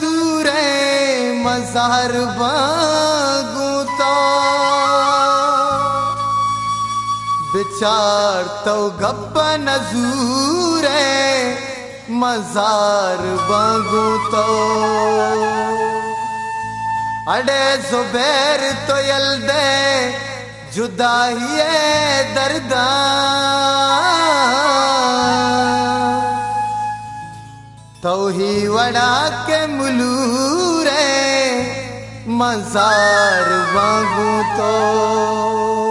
दूरे विचार तो। गप्प नजूरे मजार बागूतो अडे जुबैर तो यल्दे जुदाई दर्दा तोही वड़ा के मुलूरे मजार वांगू तो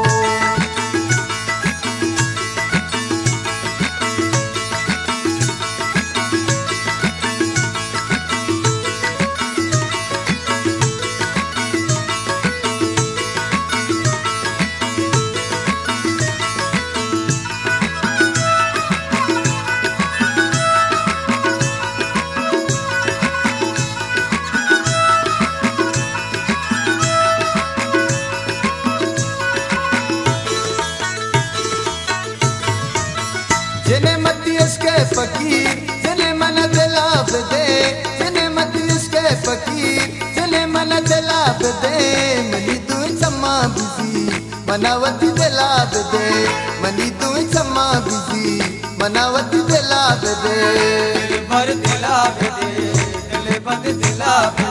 जिन्हें मत इसके फकीर, जिन्हें मन दिलाब दे, जिन्हें मत इसके फकीर, जिन्हें मन दिलाब दे, मनी तू चम्मा बिज़ी, मनावती दिलाब दे, मनी तू चम्मा बिज़ी, मनावती दिलाब दे। दिल भर दिला दे, दिल बंद दिला दे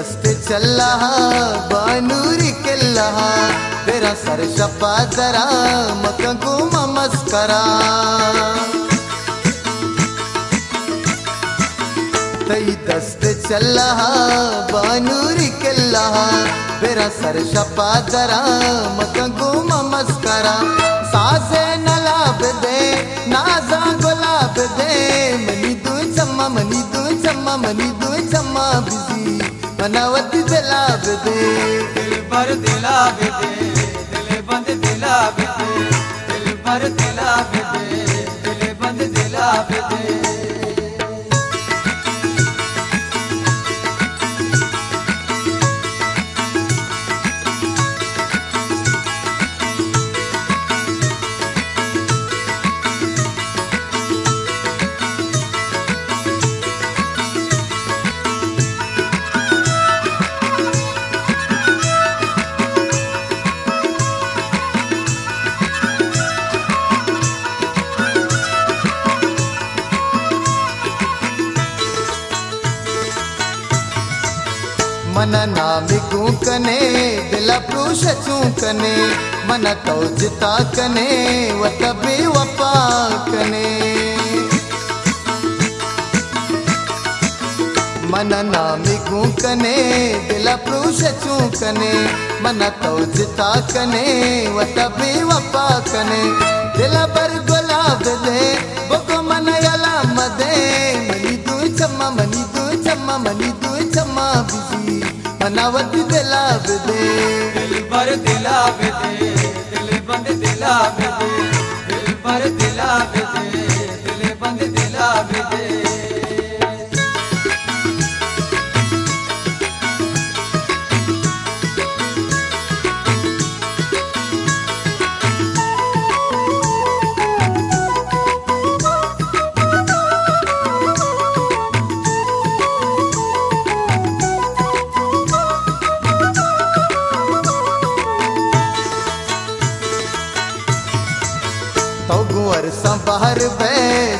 तई दस्ते चल्ला बानूरी किल्ला तेरा सर शपा जरा, मकंकू मस्करा तई दस्ते चल्ला बानूरी किल्ला तेरा सर शपा जरा, मकंकू मस्करा सासे नलाब दे, नाजा गुलाब दे। मनी तू चम्मा, मनी तू चम्मा, मनी तू चम्मा, बिज़ी बनावती दिलाब दे। दिल भर दिलाब दे दिल बंद दिलाब दे दिल भर दिलाब दे दिल बंद दिलाब दे। మన నావికు కనే దిల పురుషచు కనే మన తౌజితా కనే వత బివపా కనే మన నావికు కనే దిల పురుషచు కనే మన తౌజితా కనే వత బివపా కనే దిల బర్ గులాబ్ దే బొకు మన గలా మదే दे। दिल भर दिला दिल संभार बे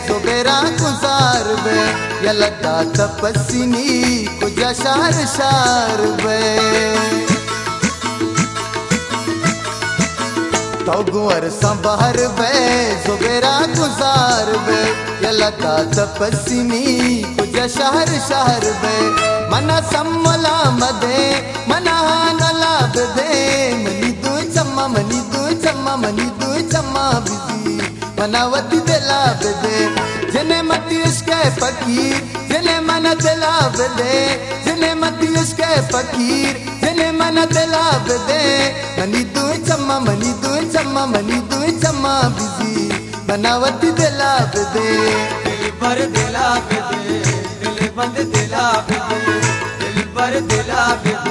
जुबेरा गुजार बे यलता तपसिनी कुछ शार शार बे तो गुवर संभार बे जुबेरा गुजार बे यलता तपसिनी कुछ शहर शहर बे मना सम्मला साथ दे। जिन्हें मती उसके फकीर, जिन्हें मन लाभ दे। जिन्हें मती उसके फकीर, जिन्हें मन लाभ दे। मनी तू चम्मा, मनी तू चम्मा, मनी तू चम्मा बिज़ी। बनावती दिलाब दे। दिल पर दिलाब दे, दिल बंद दिलाब दे। दिल पर दिलाब दे।